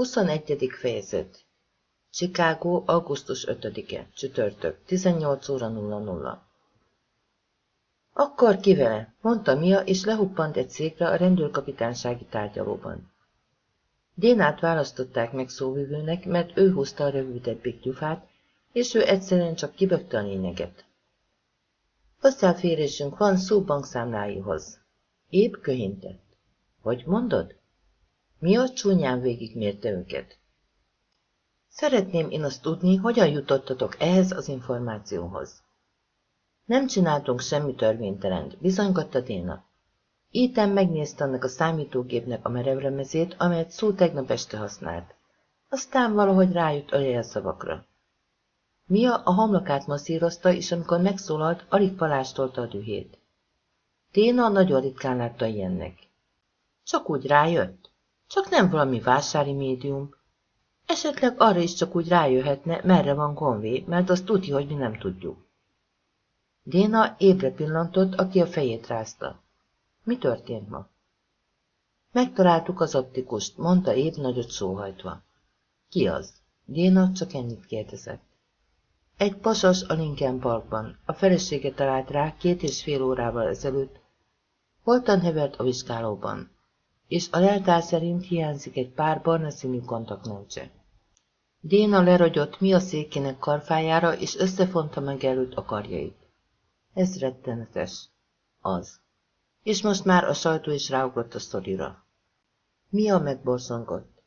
21. fejezet Chicago, augusztus 5-e, csütörtök, 18 óra 00. Akkor ki mondta Mia, és lehuppant egy székre a rendőrkapitánsági tárgyalóban. Dénát választották meg szóvivőnek, mert ő húzta a rövidebb gyufát, és ő egyszerűen csak kibökte a lényeget. Hozzáférésünk van szó bankszámláihoz. Épp köhintett. Hogy mondod? Miatt csúnyán végigmérte őket. Szeretném én azt tudni, hogyan jutottatok ehhez az információhoz. Nem csináltunk semmi törvénytelent, bizonygatta Déna. Ethan megnézte annak a számítógépnek a merevlemezét, amelyet szó tegnap este használt. Aztán valahogy rájött a jelszavakra. Mia a homlokát masszírozta, és amikor megszólalt, alig palástolta a dühét. Téna nagyon ritkán látta ilyennek. Csak úgy rájött. Csak nem valami vásári médium. Esetleg arra is csak úgy rájöhetne, merre van Gonvé, mert azt tudja, hogy mi nem tudjuk. Déna ébre pillantott, aki a fejét rázta. Mi történt ma? Megtaláltuk az optikust, mondta Év nagyot sóhajtva. Ki az? Déna csak ennyit kérdezett. Egy pasas a Lincoln Parkban. A felesége talált rá két és fél órával ezelőtt. Holtan hevert a vizsgálóban és a leltár szerint hiányzik egy pár barna színű kontaktlencse. Déna leragyott mi a székének karfájára, és összefonta meg előtt a karjait. Ez rettenetes. Az. És most már a sajtó is ráugrott a szorira. a megborzongott.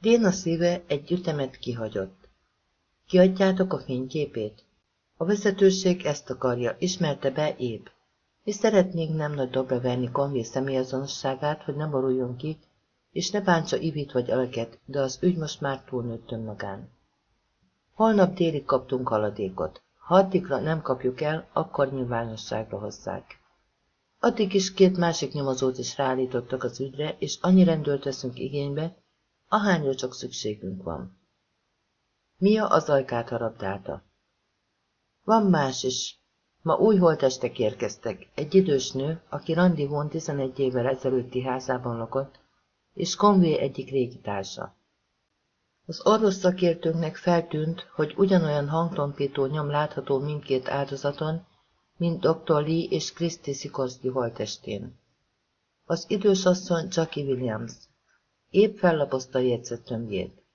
Déna szíve egy ütemet kihagyott. Kiadjátok a fényképét? A vezetőség ezt akarja, ismerte be épp és szeretnénk nem nagy dobra verni Conway személyazonosságát, hogy ne boruljon ki, és ne bántsa Ivit vagy Aleket, de az ügy most már túlnőtt önmagán. Holnap délig kaptunk haladékot. Ha addigra nem kapjuk el, akkor nyilvánosságra hozzák. Addig is két másik nyomozót is ráállítottak az ügyre, és annyi rendőrt veszünk igénybe, ahányra csak szükségünk van. Mia az ajkát harabdálta. Van más is, Ma új holtestek érkeztek. Egy idős nő, aki Randy Hon 11 évvel ezelőtti házában lakott, és Conway egyik régi társa. Az orvos szakértőnknek feltűnt, hogy ugyanolyan hangtompító nyom látható mindkét áldozaton, mint dr. Lee és Christy Sikorsky holtestén. Az idős asszony Jackie Williams. Épp fellapozta a jegyzetömbjét.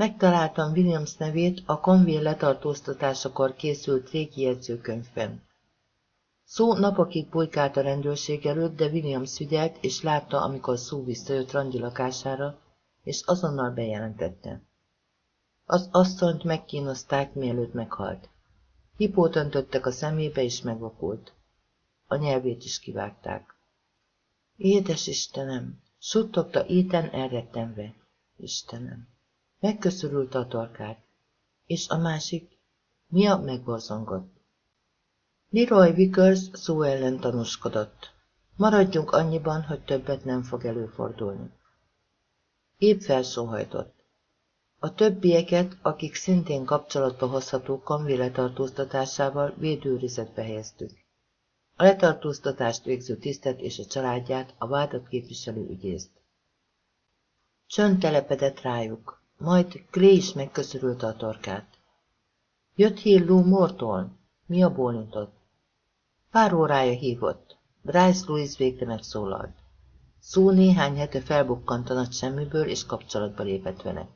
Megtaláltam Williams nevét a Conway letartóztatásakor készült régi jegyzőkönyvben. Szó napokig bujkált a rendőrség előtt, de Williams figyelt, és látta, amikor szó visszajött Randi lakására, és azonnal bejelentette. Az asszonyt megkínozták, mielőtt meghalt. Hipót öntöttek a szemébe, és megvakult. A nyelvét is kivágták. Édes Istenem! Suttogta Éten elrettenve. Istenem! Megköszörült a torkát, és a másik, Mia megborzongott. Leroy Vickers szó ellen tanúskodott. Maradjunk annyiban, hogy többet nem fog előfordulni. Épp felsóhajtott. A többieket, akik szintén kapcsolatba hozható Conway letartóztatásával védőrizetbe helyeztük. A letartóztatást végző tisztet és a családját, a vádat képviselő ügyészt. Csönd telepedett rájuk. Majd Clay is megköszörülte a torkát. Jött hír Lou Mortól. Mi a bólintott? Pár órája hívott. Bryce Louis végre megszólalt. Szó néhány hete felbukkant a nagy semmiből, és kapcsolatba lépett vele.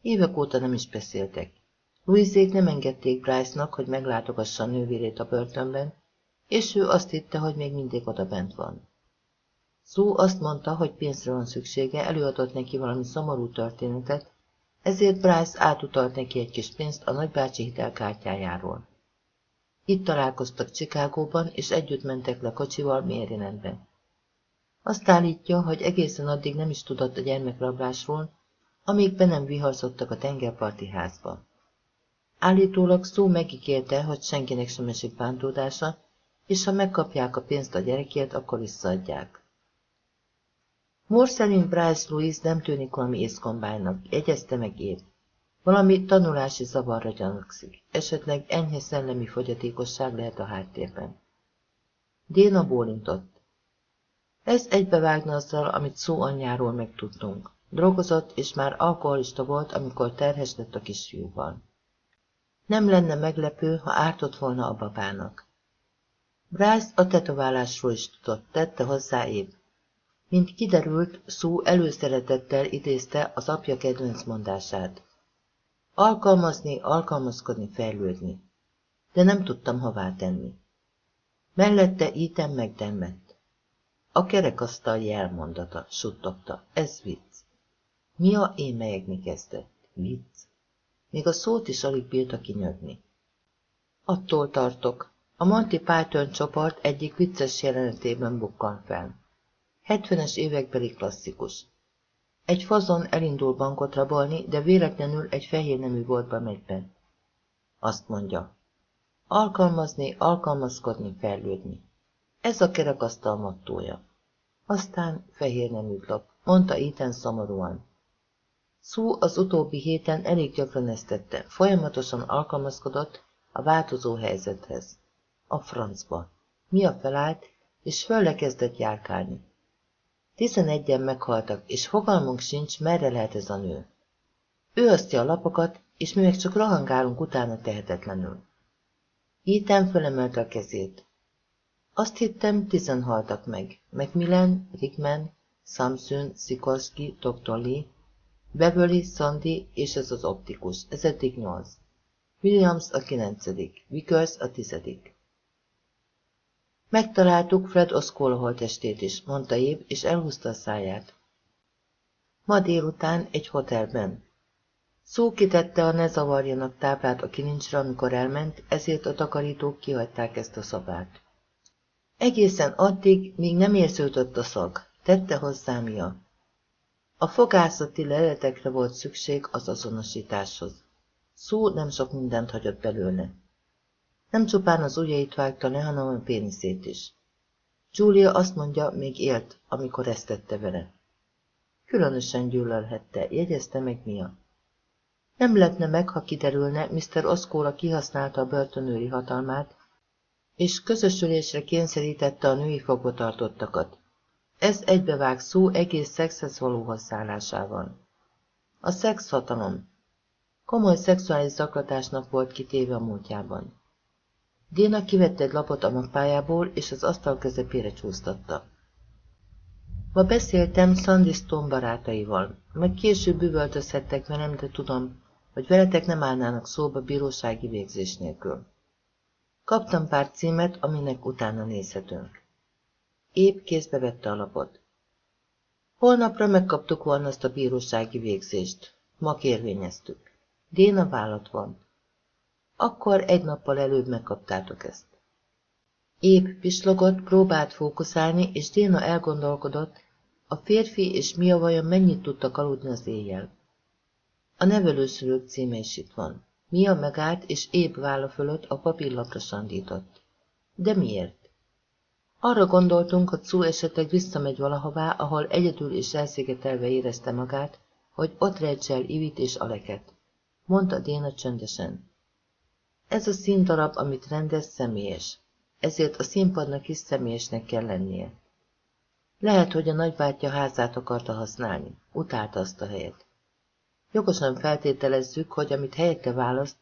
Évek óta nem is beszéltek. Louisék nem engedték Bryce-nak, hogy meglátogassa a nővérét a börtönben, és ő azt hitte, hogy még mindig oda bent van. Szó azt mondta, hogy pénzre van szüksége, előadott neki valami szomorú történetet, ezért Bryce átutalt neki egy kis pénzt a nagybácsi hitelkártyájáról. Itt találkoztak Csikágóban, és együtt mentek le kocsival Marylandbe. Azt állítja, hogy egészen addig nem is tudott a gyermekrablásról, amíg be nem viharzottak a tengerparti házba. Állítólag szó megígérte, hogy senkinek sem esik bántódása, és ha megkapják a pénzt a gyerekért, akkor visszaadják. Moore szerint Bryce Louis nem tűnik valami észkombájnak, jegyezte meg épp. Valami tanulási zavarra gyanakszik, esetleg enyhe szellemi fogyatékosság lehet a háttérben. Déna bólintott. Ez egybevágna azzal, amit szó anyjáról megtudtunk. drogozott és már alkoholista volt, amikor terhes lett a kisfiúval. Nem lenne meglepő, ha ártott volna a babának. Bryce a tetoválásról is tudott, tette hozzá épp. Mint kiderült, szó előszeretettel idézte az apja kedvenc mondását. Alkalmazni, alkalmazkodni, fejlődni. De nem tudtam hová tenni. Mellette ítem megdemmett. A kerekasztal jelmondata, suttogta. Ez vicc. Mia émelyegni kezdett. Vicc. Még a szót is alig bírta kinyögni. Attól tartok. A Monty Python csoport egyik vicces jelenetében bukkan fel. 70-es évekbeli klasszikus. Egy fazon elindul bankot rabolni, de véletlenül egy fehér nemű boltba megy be. Azt mondja. Alkalmazni, alkalmazkodni, fejlődni. Ez a kerekasztal mottója. Aztán fehér neműt lop, mondta Ethan szomorúan. Szó az utóbbi héten elég gyakran ezt folyamatosan alkalmazkodott a változó helyzethez. A francba. Mi a felállt, és fölle kezdett járkálni. Tizenegyen meghaltak, és fogalmunk sincs, merre lehet ez a nő. Ő osztja a lapokat, és mi meg csak rohangálunk utána tehetetlenül. Ethan fölemelte a kezét. Azt hittem, tizen haltak meg. Macmillan, Rickman, Samson, Sikorski, Dr. Lee, Beverly, Sandy és ez az optikus. Ez eddig nyolc. Williams a kilencedik, Vickers a tizedik. Megtaláltuk Fred Oszkóla holtestét is, mondta Év, és elhúzta a száját. Ma délután egy hotelben. Szó kitette a ne zavarjanak táblát a kilincsre, amikor elment, ezért a takarítók kihagyták ezt a szabát. Egészen addig, míg nem érződött a szag, tette hozzá Mia. A fogászati leletekre volt szükség az azonosításhoz. Szó nem sok mindent hagyott belőle. Nem csupán az ujjait vágta le, hanem a péniszét is. Julia azt mondja, még élt, amikor ezt tette vele. Különösen gyűlölhette, jegyezte meg Mia. Nem lepne meg, ha kiderülne, Mr. Oszkóla kihasználta a börtönőri hatalmát, és közösülésre kényszerítette a női fogvatartottakat. Ez egybevág szó egész szexhez való használásával. A szex hatalom. Komoly szexuális zaklatásnak volt kitéve a múltjában. Déna kivette egy lapot a mappájából, és az asztal közepére csúsztatta. Ma beszéltem Sandy Stone barátaival, meg később bűvöltözhettek velem, de tudom, hogy veletek nem állnának szóba bírósági végzés nélkül. Kaptam pár címet, aminek utána nézhetünk. Épp kézbe vette a lapot. Holnapra megkaptuk volna azt a bírósági végzést. Ma kérvényeztük. Déna vállat van. Akkor egy nappal előbb megkaptátok ezt. Épp pislogott, próbált fókuszálni, és Déna elgondolkodott, a férfi és Mia vajon mennyit tudtak aludni az éjjel. A nevelőszülők címe is itt van. Mia megállt, és épp válla fölött a papírlapra sandított. De miért? Arra gondoltunk, hogy szó esetleg visszamegy valahová, ahol egyedül és elszigetelve érezte magát, hogy ott rejtsel Ivit és Aleket. Mondta Déna csöndesen. Ez a színdarab, amit rendez, személyes. Ezért a színpadnak is személyesnek kell lennie. Lehet, hogy a nagybátyja házát akarta használni. Utálta azt a helyet. Jogosan feltételezzük, hogy amit helyette választ,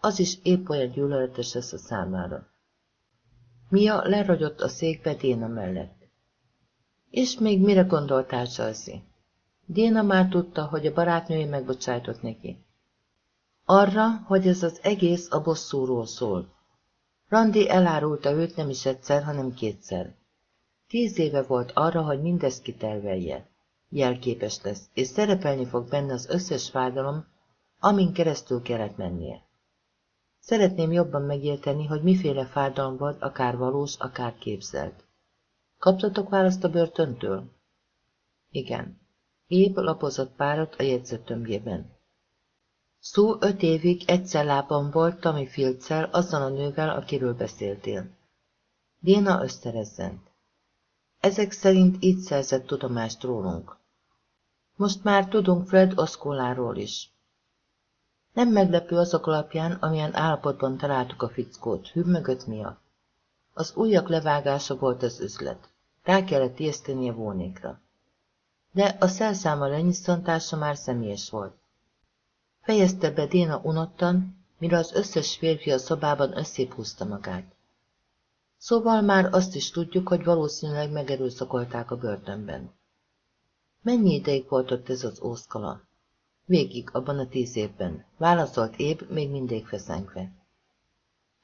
az is épp olyan gyűlöletes lesz a számára. Mia lerogyott a székbe Déna mellett. És még mire gondoltál, Chelsea? Déna már tudta, hogy a barátnője megbocsájtott neki. Arra, hogy ez az egész a bosszúról szól. Randi elárulta őt nem is egyszer, hanem kétszer. Tíz éve volt arra, hogy mindezt kitervelje. Jelképes lesz, és szerepelni fog benne az összes fájdalom, amin keresztül kellett mennie. Szeretném jobban megérteni, hogy miféle fájdalom volt, akár valós, akár képzelt. Kaptatok választ a börtöntől? Igen. Épp lapozott párat a jegyzetömbjében. Szó öt évig egyszer lábam volt Tammy Fieldszel, azzal a nővel, akiről beszéltél. Déna összerezzent. Ezek szerint így szerzett tudomást rólunk. Most már tudunk Fred Oszkoláról is. Nem meglepő azok alapján, amilyen állapotban találtuk a fickót, hümmögött miatt. Az ujjak levágása volt az üzlet. Rá kellett észteni a vónékra. de a szelszáma lenyisszantása már személyes volt. Fejezte be Déna unottan, mire az összes férfi a szobában húzta magát. Szóval már azt is tudjuk, hogy valószínűleg megerőszakolták a börtönben. Mennyi ideig volt ott ez az ószkala? Végig, abban a tíz évben. Válaszolt Éb, még mindig feszengve.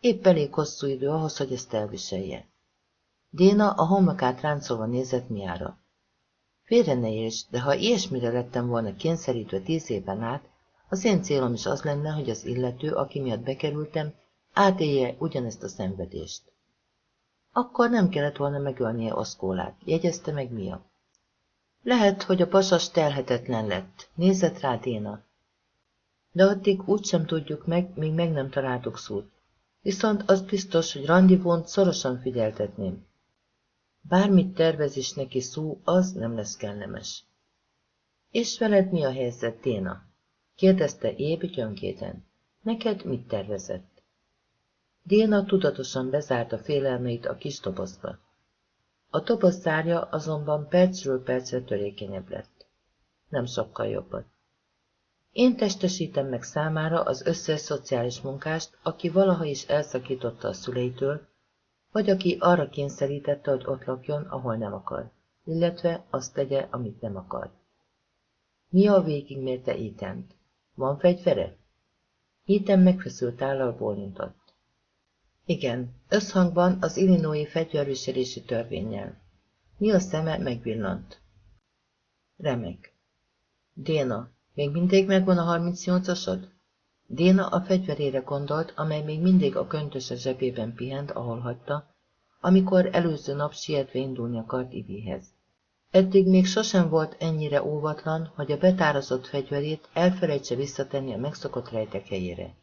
Épp elég hosszú idő ahhoz, hogy ezt elviselje. Déna a homlokát ráncolva nézett Miára. Félre ne érts, de ha ilyesmire lettem volna kényszerítve tíz éven át, az én célom is az lenne, hogy az illető, aki miatt bekerültem, átélje ugyanezt a szenvedést. Akkor nem kellett volna megölnie Oszkólát, jegyezte meg Mia. Lehet, hogy a pasas telhetetlen lett, nézett rá Déna. De addig úgysem tudjuk meg, míg meg nem találtuk szót. Viszont az biztos, hogy randivónt szorosan figyeltetném. Bármit tervez is neki szó, az nem lesz kellemes. És veled mi a helyzet, Déna? Kérdezte Éb gyönkéten. Neked mit tervezett? Déna tudatosan bezárta félelmeit a kis dobozba. A toboz zárja azonban percről percre törékenyebb lett. Nem sokkal jobban. Én testesítem meg számára az összes szociális munkást, aki valaha is elszakította a szüleitől, vagy aki arra kényszerítette, hogy ott lakjon, ahol nem akar, illetve azt tegye, amit nem akar. Mi a végigmérte Itent? Van fegyvere? Iten megfeszült állal bólintott. Igen, összhangban az Illinois fegyverviselési törvényel. Mi a szeme megvillant. Remek. Déna, még mindig megvan a 38-asod? Déna a fegyverére gondolt, amely még mindig a köntöse zsebében pihent, ahol hagyta, amikor előző nap sietve indulni akart Ivihez. Eddig még sosem volt ennyire óvatlan, hogy a betározott fegyverét elfelejtse visszatenni a megszokott rejtek helyére.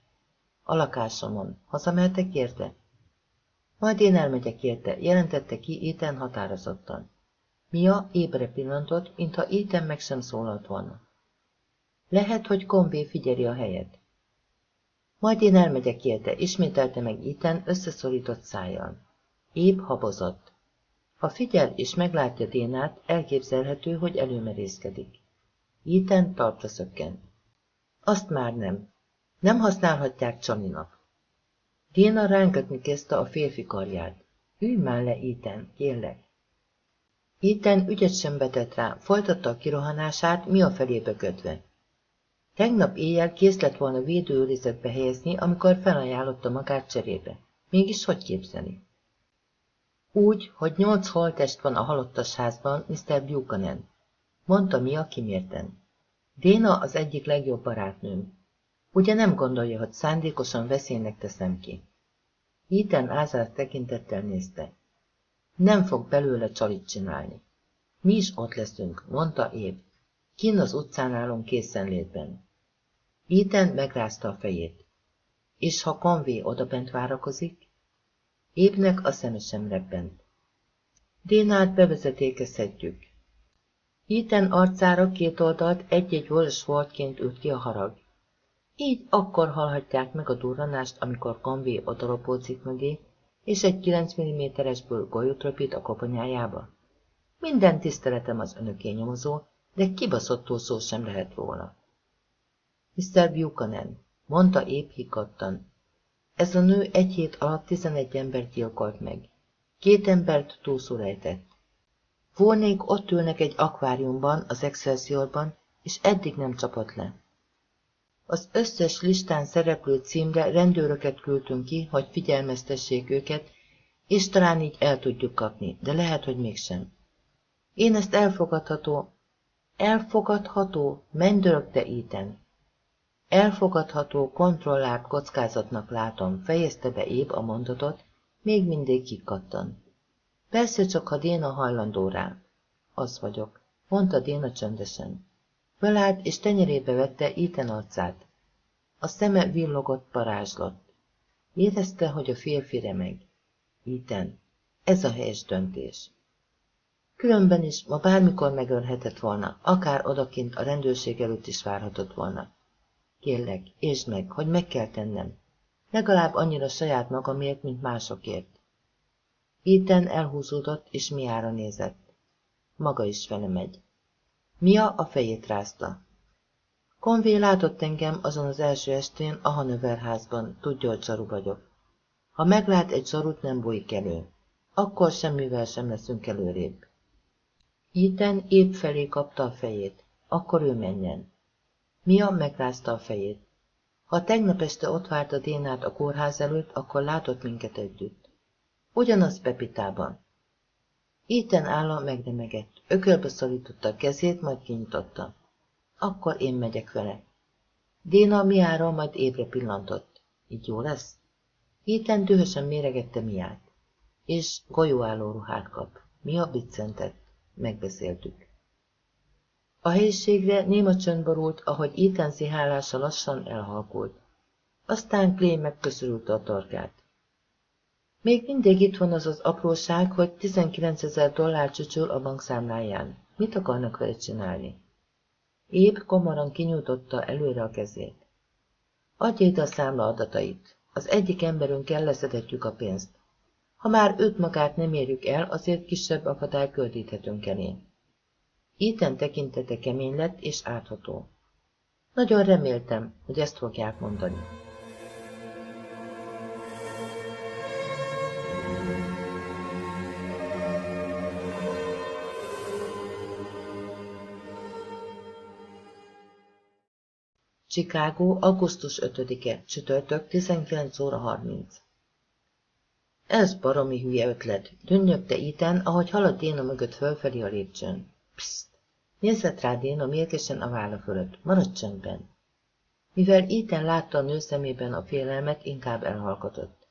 A lakásomon. Hazameltek érte? Majd én elmegyek érte, jelentette ki Éten határozottan. Mia ébre pillantott, mintha Éten meg sem szólalt volna. Lehet, hogy Konvé figyeli a helyet. Majd én elmegyek érte, ismételte meg Iten összeszorított szájjal. Épp habozott. Ha figyel és meglátja Dénát, elképzelhető, hogy előmerészkedik. Iten talpra szökken. Azt már nem. Nem használhatják Csaninak. Déna rángatni kezdte a férfi karját. Ülj már le, Iten, kérlek. Iten ügyet sem betett rá, folytatta a kirohanását, mi a felébe kötve. Tegnap éjjel kész lett volna védőőrizetbe helyezni, amikor felajánlotta magát cserébe. Mégis hogy képzeli? Úgy, hogy nyolc holtest van a halottas házban, Mr. Buchanan, mondta Mia kimérten. Déna az egyik legjobb barátnőm. Ugye nem gondolja, hogy szándékosan veszélynek teszem ki? Ethan ázárt tekintettel nézte. Nem fog belőle csalit csinálni. Mi is ott leszünk, mondta Év. Kinn az utcán állunk készenlétben. Ethan megrázta a fejét. És ha Conway odabent várakozik? Ébnek a szeme sem rebbent. Dénát bevezetékezhetjük. Ethan arcára két oldalt egy-egy volos voltként ült ki a harag. Így akkor hallhatják meg a durranást, amikor Conway odalopózik mögé, és egy 9 mm-esből golyót röpít a koponyájába. Minden tiszteletem az önöké nyomozó, de kibaszottul szó sem lehet róla. Mr. Buchanan, mondta épp hikadtan. Ez a nő egy hét alatt tizenegy embert gyilkolt meg. Két embert túlszul ejtett. Volnék ott ülnek egy akváriumban, az Excelsiorban, és eddig nem csapott le. Az összes listán szereplő címre rendőröket küldtünk ki, hogy figyelmeztessék őket, és talán így el tudjuk kapni, de lehet, hogy mégsem. Én ezt elfogadható, elfogadható, mendörögte Ethan. Elfogadható, kontrollált kockázatnak látom, fejezte be épp a mondatot, még mindig kikattan. Persze csak, ha Déna hajlandó rá. Az vagyok, mondta Déna csöndesen. Fölállt, és tenyerébe vette Iten arcát. A szeme villogott, parázslott. Érezte, hogy a férfi remeg. Iten, ez a helyes döntés. Különben is ma bármikor megölhetett volna, akár odakint a rendőrség előtt is várhatott volna. Kérlek, és meg, hogy meg kell tennem. Legalább annyira saját magamért, mint másokért. Iten elhúzódott, és miára nézett. Maga is vele megy. Mia a fejét rázta. Konvé látott engem azon az első estén a Hanöverházban, tudja, hogy zsaru vagyok. Ha meglát egy zsarut, nem bújik elő. Akkor semmivel sem leszünk előrébb. Iten épp felé kapta a fejét. Akkor ő menjen. Mia megrázta a fejét. Ha tegnap este ott várt a Dénát a kórház előtt, akkor látott minket együtt. Ugyanaz Pepitában. Iten álla megnemegett, ökölbe szorította a kezét, majd kinyitotta. Akkor én megyek vele. Déna Miára majd ébre pillantott. Így jó lesz? Iten dühösen méregette Miát. És golyóálló ruhát kap. Mia biccentett. Megbeszéltük. A helyiségre néma csönd borult, ahogy Ethan szihálása lassan elhalkult. Aztán Clay megköszörülte a torkát. Még mindig itt van az az apróság, hogy 19 ezer dollár csücsül a bankszámláján. Mit akarnak vele csinálni? Épp komoran kinyújtotta előre a kezét. Adja ide a számla adatait. Az egyik emberünk kell leszedetjük a pénzt. Ha már őt magát nem érjük el, azért kisebb akadály gördíthetünk elé. Iten tekintete kemény lett és átható. Nagyon reméltem, hogy ezt fogják mondani. Chicago, augusztus 5-e, csütörtök, 19 óra 30. Ez baromi hülye ötlet, dünnyögte Ethan, ahogy haladt Déna mögött fölfelé a lépcsőn. Pszt! Nézett rá Déna mérgesen a válla fölött. Maradj csendben. Mivel Ethan látta a nő szemében a félelmet, inkább elhallgatott.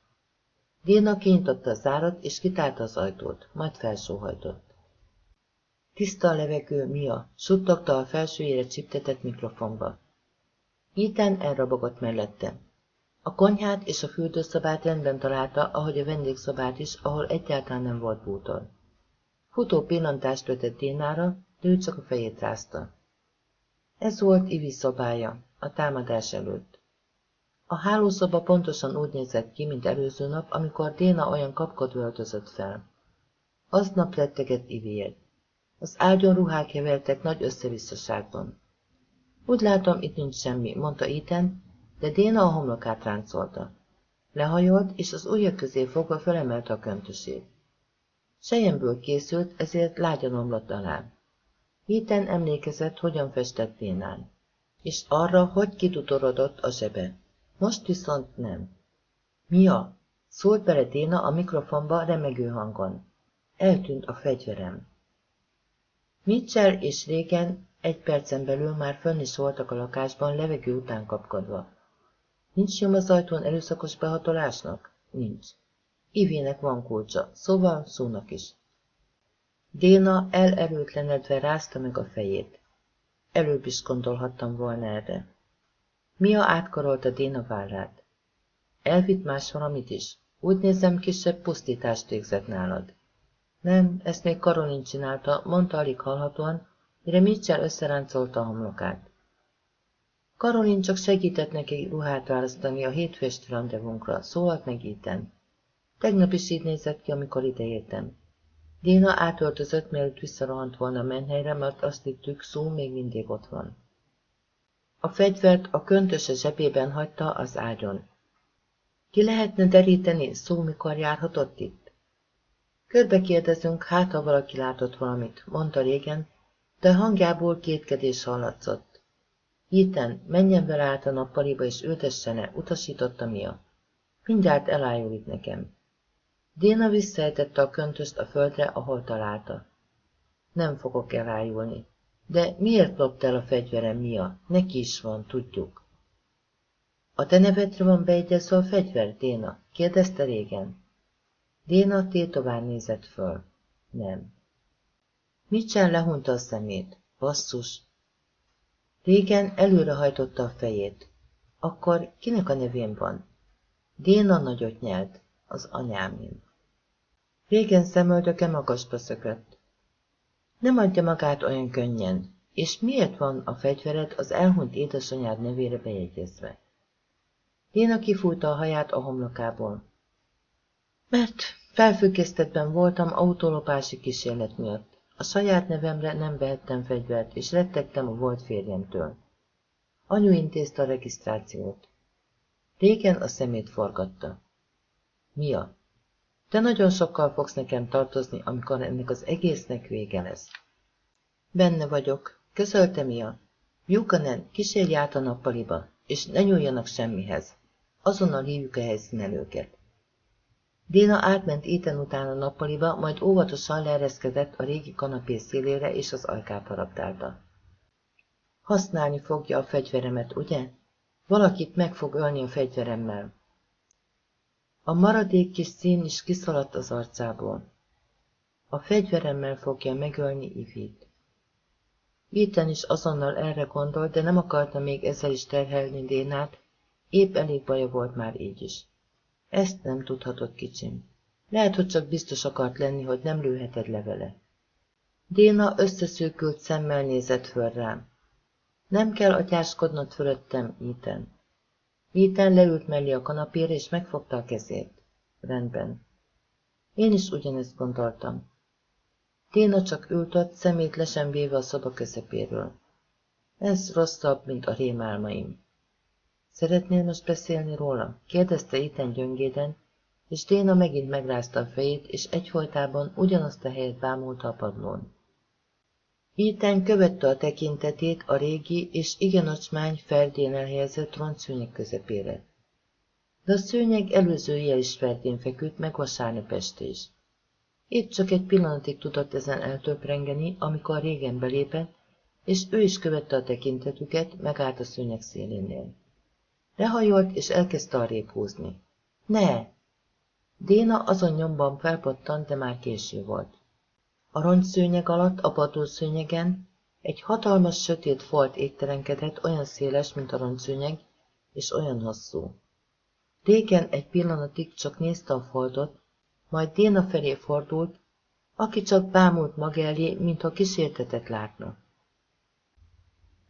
Déna kinyitotta a zárat, és kitárta az ajtót, majd felsóhajtott. Tiszta a levegő, Mia, suttogta a felsőjére csiptetett mikrofonba. Ethan elrabogott mellette. A konyhát és a fürdőszobát rendben találta, ahogy a vendégszobát is, ahol egyáltalán nem volt bútor. Futó pillantást vetett Dénára, de ő csak a fejét rázta. Ez volt Ivi szobája, a támadás előtt. A hálószoba pontosan úgy nézett ki, mint előző nap, amikor Déna olyan kapkod öltözött fel. Aznap rettegett Iviért. Az ágyon ruhák hevertek nagy összevisszaságban. Úgy látom, itt nincs semmi, mondta Ethan, de Déna a homlokát ráncolta. Lehajolt, és az ujja közé fogva felemelte a köntösét. Sejemből készült, ezért lágyan omlott alá. Héten emlékezett, hogyan festett Dénán, és arra, hogy kitutorodott a zsebe. Most viszont nem. Mia? Szólt bele Déna a mikrofonba remegő hangon. Eltűnt a fegyverem. Mitchell és régen egy percen belül már fönn is voltak a lakásban, levegő után kapkodva. Nincs nyom az ajtón erőszakos behatolásnak? Nincs. Ivének van kulcsa, szóval szónak is. Déna elerőtlenedve rázta meg a fejét. Előbb is gondolhattam volna erre. Mia átkarolta Déna vállát. Elvitt más valamit is. Úgy nézem, kisebb pusztítást végzett nálad. Nem, ezt még Karolin csinálta, mondta alig hallhatóan, mire Mitchell összeráncolta a homlokát. Karolin csak segített neki ruhát választani a hétfősti randevunkra, szólalt meg Ethan. Tegnap is így nézett ki, amikor ideértem. Déna átöltözött, mielőtt visszarohant volna a menhelyre, mert azt hittük, szó még mindig ott van. A fegyvert a köntöse zsebében hagyta az ágyon. Ki lehetne deríteni, szó mikor járhatott itt? Körbe kérdezünk, hát ha valaki látott valamit, mondta régen, de hangjából kétkedés hallatszott. Ethan, menjen vele át a nappaliba és ültessene, utasította Mia. Mindjárt elájul itt nekem. Déna visszaejtette a köntöst a földre, ahol találta. Nem fogok elájulni. De miért lopt el a fegyverem, Mia? Neki is van, tudjuk. A te nevedre van beegyezve a fegyver, Déna? kérdezte régen. Déna tétován nézett föl. Nem. Mitchell lehunta a szemét. Basszus. Régen előrehajtotta a fejét. Akkor kinek a nevén van? Déna nagyot nyelt, az anyámén. Régen szemöldöke magasba szökött. Nem adja magát olyan könnyen, és miért van a fegyvered az elhunyt édesanyád nevére bejegyezve? Déna kifújta a haját a homlokából. Mert felfüggesztetben voltam autólopási kísérlet miatt. A saját nevemre nem vehettem fegyvert, és rettegtem a volt férjemtől. Anyu intézte a regisztrációt. Régen a szemét forgatta. Mia, te nagyon sokkal fogsz nekem tartozni, amikor ennek az egésznek vége lesz. Benne vagyok, közölte Mia. Buchanan, kísérj át a nappaliba, és ne nyúljanak semmihez. Azonnal hívjuk a helyszínelőket. Déna átment éten után a nappaliba, majd óvatosan leereszkedett a régi kanapé szélére és az ajkát haraptálta. Használni fogja a fegyveremet, ugye? Valakit meg fog ölni a fegyveremmel. A maradék kis szín is kiszaladt az arcából. A fegyveremmel fogja megölni Ivit. Ethan is azonnal erre gondolt, de nem akarta még ezzel is terhelni Dénát, épp elég baja volt már így is. Ezt nem tudhatott kicsim. Lehet, hogy csak biztos akart lenni, hogy nem lőheted le vele. Déna összeszűkült szemmel nézett föl rám. Nem kell atyáskodnod fölöttem, Ethan. Ethan leült mellé a kanapére, és megfogta a kezét. Rendben. Én is ugyanezt gondoltam. Téna csak ült ott, szemét lesen véve a szoba közepéről. Ez rosszabb, mint a rémálmaim. Szeretnél most beszélni róla? kérdezte Iten gyöngéden, és Déna megint megrázta a fejét, és egyfolytában ugyanazt a helyet bámulta a padlón. Iten követte a tekintetét a régi és igen acsmány ferdén elhelyezett roncszőnyeg közepére. De a szőnyeg előző jel is ferdén feküdt, meg vasárnap este is. Épp csak egy pillanatig tudott ezen eltöprengeni, amikor régen belépett, és ő is követte a tekintetüket, megállt a szőnyeg szélénél. Lehajolt, és elkezdte arrébb húzni. Ne! Déna azon nyomban felpattant, de már késő volt. A rongyszőnyeg alatt, a padlószőnyegen egy hatalmas sötét folt égtelenkedett, olyan széles, mint a rongyszőnyeg, és olyan hosszú. Régen egy pillanatig csak nézte a foltot, majd Déna felé fordult, aki csak bámult maga elé, mintha kísértetet látna.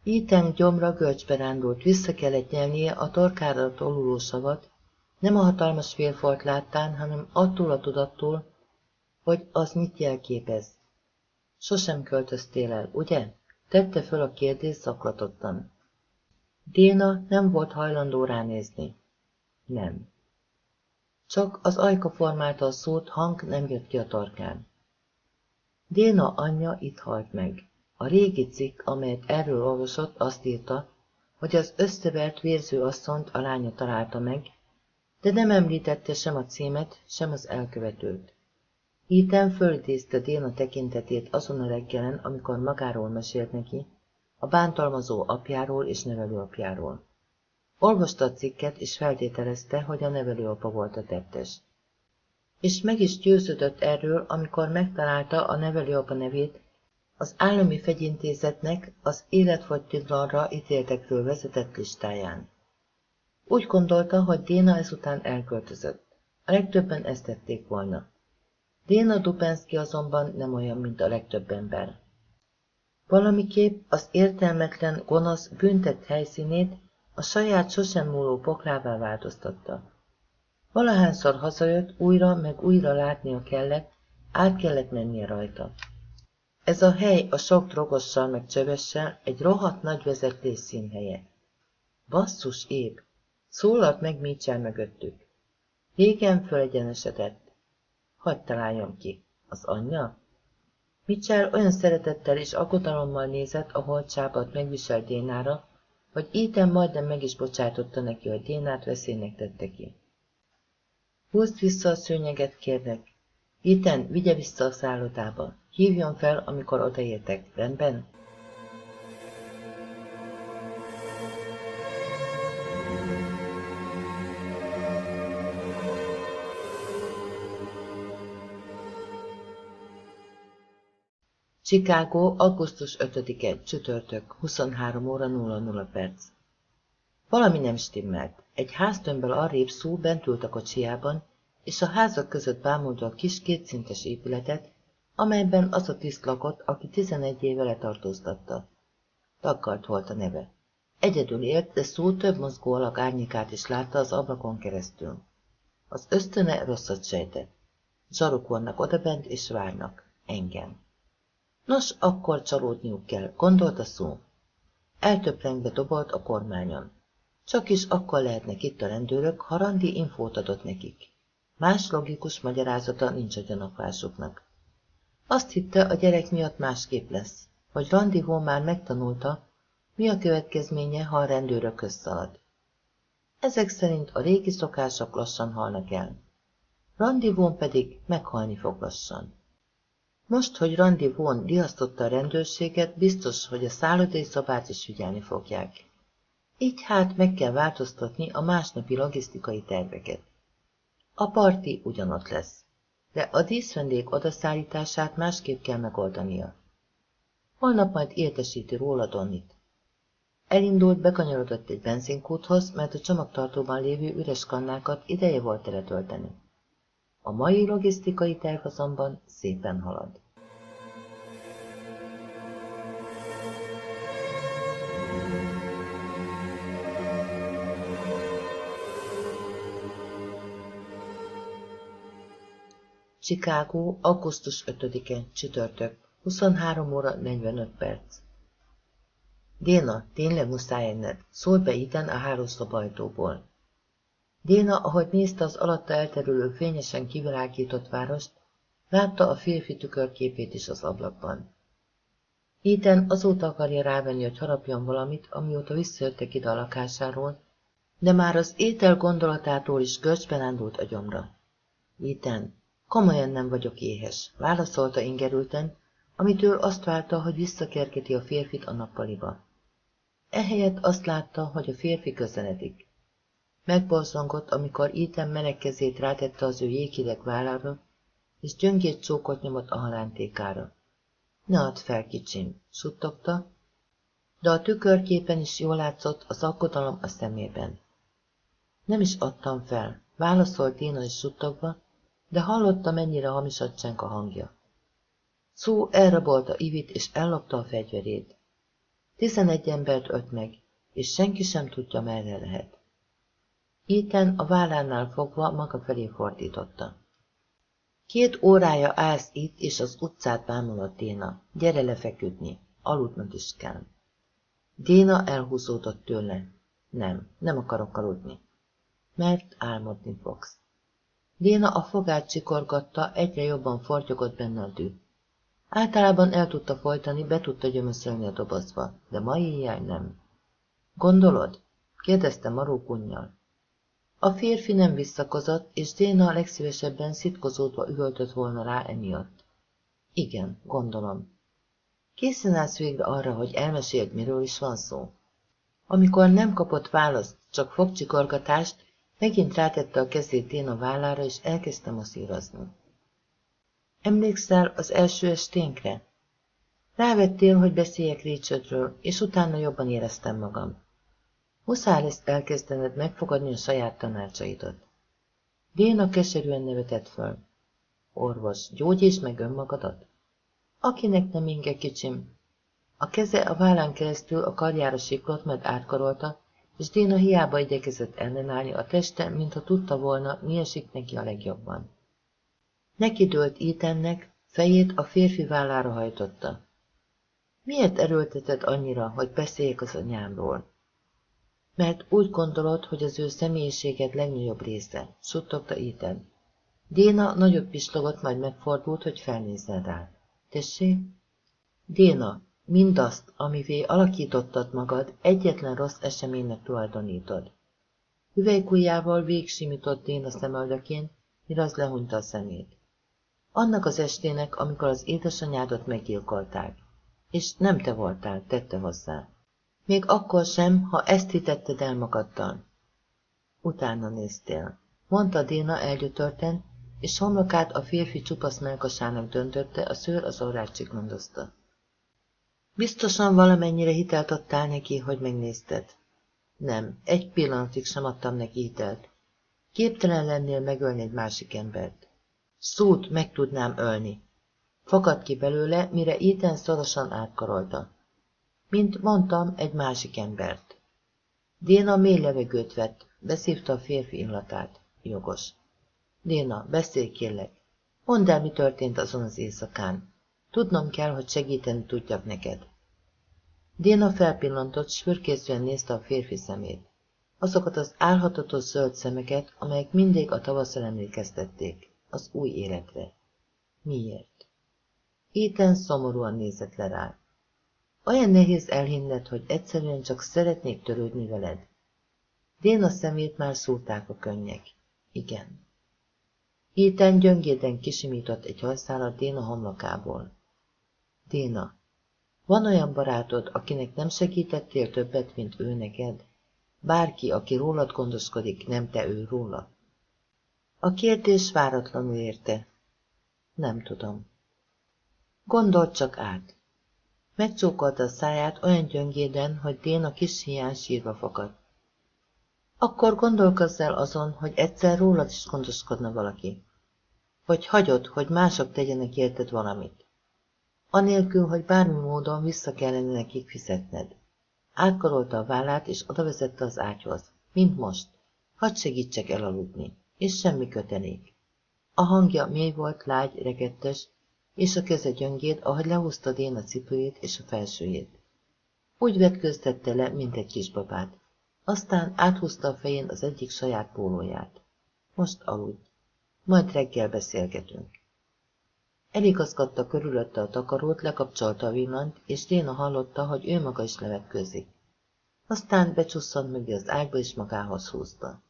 Ethan gyomra görcsbe rándult, vissza kellett nyelnie a torkára toluló savat, nem a hatalmas félfolt láttán, hanem attól a tudattól, hogy az mit jelképez. Sosem költöztél el, ugye? Tette föl a kérdést zaklatottan. Déna nem volt hajlandó ránézni. Nem. Csak az ajka formálta a szót, hang nem jött ki a torkán. Déna anyja itt halt meg. A régi cikk, amelyet erről olvasott, azt írta, hogy az összevert vérző asszonyt a lánya találta meg, de nem említette sem a címet, sem az elkövetőt. Ethan fölidézte Déna tekintetét azon a reggelen, amikor magáról mesélt neki, a bántalmazó apjáról és nevelőapjáról. Olvasta a cikket, és feltételezte, hogy a nevelőapa volt a tettes. És meg is győződött erről, amikor megtalálta a nevelőapa nevét az állami fegyintézetnek az életfogytiglanra ítéltekről vezetett listáján. Úgy gondolta, hogy Déna ezután elköltözött. A legtöbben ezt tették volna. Déna Dupenszki azonban nem olyan, mint a legtöbb ember. Valamiképp az értelmetlen, gonosz, büntet helyszínét a saját sosem múló poklává változtatta. Valahányszor hazajött, újra meg újra látnia kellett, át kellett mennie rajta. Ez a hely a sok drogossal meg csövessel egy rohadt nagy vezetés színhelye. Basszus épp! Szólalt meg Mitchell mögöttük. Régen fölegyenesedett. Hagy találjam ki. Az anyja? Mitchell olyan szeretettel és aggodalommal nézett a holtsábat megviselt Dénára, hogy Ethan majdnem meg is bocsátotta neki, hogy Dénát veszélynek tette ki. Húzd vissza a szőnyeget, kérlek. Ethan, vigye vissza a szállodába. Hívjon fel, amikor odaértek, rendben? Chicago, augusztus 5-e, csütörtök, 23 óra 00 perc. Valami nem stimmelt. Egy háztömbbel arrébb szó bent ült a kocsijában, és a házak között bámulta a kis kétszintes épületet, amelyben az a tiszt lakott, aki 11 éve letartóztatta. Takkart volt a neve. Egyedül élt, de szó több mozgó alak árnyékát is látta az ablakon keresztül. Az ösztöne rosszat sejtett. Zsaruk vannak odabent és várnak. Engem. Nos, akkor csalódniuk kell, gondolta szó. Eltöprengve dobolt a kormányon. Csak is akkor lehetnek itt a rendőrök, ha Randi infót adott nekik. Más logikus magyarázata nincs a gyanakvásuknak. Azt hitte, a gyerek miatt másképp lesz, hogy Randi már megtanulta, mi a következménye, ha a rendőrök szalad. Ezek szerint a régi szokások lassan halnak el. Randi Von pedig meghalni fog lassan. Most, hogy Randi Von riasztotta a rendőrséget, biztos, hogy a szállodai szobát is figyelni fogják. Így hát meg kell változtatni a másnapi logisztikai terveket. A parti ugyanott lesz, de a díszvendég odaszállítását másképp kell megoldania. Holnap majd értesíti róla Donnit. Elindult, bekanyarodott egy benzinkúthoz, mert a csomagtartóban lévő üres kannákat ideje volt teletölteni. A mai logisztikai terv azonban szépen halad. Chicago, augusztus 5-e, csütörtök, 23 óra 45 perc. Déna, tényleg muszáj enned, szólt be Iten a hálószoba ajtóból. Déna, ahogy nézte az alatta elterülő fényesen kivilágított várost, látta a férfi tükörképét is az ablakban. Iten azóta akarja rávenni, hogy harapjon valamit, amióta visszajöttek ide a lakásáról, de már az étel gondolatától is görcsben ándult a gyomra. Iten, komolyan nem vagyok éhes, válaszolta ingerülten, amitől azt várta, hogy visszakergeti a férfit a nappaliba. Ehelyett azt látta, hogy a férfi közeledik. Megborzongott, amikor Ethan meleg kezét rátette az ő jéghideg vállára, és gyöngét csókot nyomott a halántékára. Ne add fel, kicsim, suttogta, de a tükörképen is jól látszott az aggodalom a szemében. Nem is adtam fel, válaszolt Tina is suttogva, de hallotta, mennyire hamisat a hangja. Szó elrabolta Ivit, és ellopta a fegyverét. Tizenegy embert ölt meg, és senki sem tudja, merre lehet. Ethan a vállánál fogva maga felé fordította. Két órája állsz itt, és az utcát bámulod, Déna. Gyere lefeküdni, aludnod is kell. Déna elhúzódott tőle. Nem, nem akarok aludni. Mert álmodni fogsz. Déna a fogát csikorgatta, egyre jobban fortyogott benne a dű. Általában el tudta folytani, be tudta gyömöszölni a dobozba, de mai éjjel nem. Gondolod? kérdezte Maró kunnyal. A férfi nem visszakozott, és Déna legszívesebben szitkozódva üvöltött volna rá emiatt. Igen, gondolom. Készen állsz végre arra, hogy elmeséld, miről is van szó. Amikor nem kapott választ, csak fogcsikorgatást, megint rátette a kezét Déna vállára, és elkezdte masszírozni. Emlékszel az első esténkre? Rávettél, hogy beszéljek Richardről, és utána jobban éreztem magam. Muszáj lesz elkezdened megfogadni a saját tanácsaidat. Déna keserűen nevetett föl. Orvos, gyógyítsd meg önmagadat. Akinek nem inge kicsim. A keze a vállán keresztül a karjára siklott, majd átkarolta, és Déna hiába igyekezett ellenállni a teste, mintha tudta volna, mi esik neki a legjobban. Neki dőlt Ethannek, fejét a férfi vállára hajtotta. Miért erőlteted annyira, hogy beszéljek az anyámról? Mert úgy gondolod, hogy az ő személyiséged legnagyobb része, suttogta Ethan. Déna nagyobb pislogott, majd megfordult, hogy felnézzen rá. Tessék? Déna, mindazt, amivé alakítottad magad, egyetlen rossz eseménynek tulajdonítod. Hüvelykujjával végsimított Déna szemöldökén, mire az lehunta a szemét. Annak az estének, amikor az édesanyádat meggyilkolták. És nem te voltál, tette hozzá. Még akkor sem, ha ezt hitetted el magaddal. Utána néztél. Mondta Déna elgyötörten, és homlokát a férfi csupasz melkasának döntötte, a szőr az orrát csiklandozta. Biztosan valamennyire hitelt adtál neki, hogy megnézted. Nem, egy pillanatig sem adtam neki hitelt. Képtelen lennél megölni egy másik embert. Szót meg tudnám ölni. Fakadt ki belőle, mire Ethan szorosan átkarolta. Mint mondtam, egy másik embert. Déna mély levegőt vett, beszívta a férfi illatát. Jogos. Déna, beszélj kérlek. Mondd el, mi történt azon az éjszakán. Tudnom kell, hogy segíteni tudjak neked. Déna felpillantott, s fürkészően nézte a férfi szemét. Azokat az álhatatos zöld szemeket, amelyek mindig a tavaszra emlékeztették, az új életre. Miért? Ethan szomorúan nézett le rá. Olyan nehéz elhinned, hogy egyszerűen csak szeretnék törődni veled. Déna szemét már szúrták a könnyek. Igen. Ethan gyöngéden kisimított egy hajszálat Déna homlokából. Déna, van olyan barátod, akinek nem segítettél többet, mint ő neked? Bárki, aki rólad gondoskodik, nem te ő róla? A kérdés váratlanul érte. Nem tudom. Gondold csak át. Megcsókolta a száját olyan gyöngéden, hogy Déna kis hián sírva fakadt. Akkor gondolkozz el azon, hogy egyszer rólad is gondoskodna valaki. Vagy hagyod, hogy mások tegyenek érted valamit. Anélkül, hogy bármi módon vissza kellene nekik fizetned. Átkarolta a vállát, és odavezette az ágyhoz. Mint most. Hadd segítsek elaludni. És semmi kötenék. A hangja mély volt, lágy, regettes, és a keze gyöngéd, ahogy lehúzta Déna cipőjét és a felsőjét. Úgy vetköztette le, mint egy kisbabát. Aztán áthúzta a fején az egyik saját pólóját. Most aludj. Majd reggel beszélgetünk. Eligazgatta körülötte a takarót, lekapcsolta a villanyt, és Déna hallotta, hogy ő maga is levetközik. Aztán becsusszant mögé az ágyba, és magához húzta.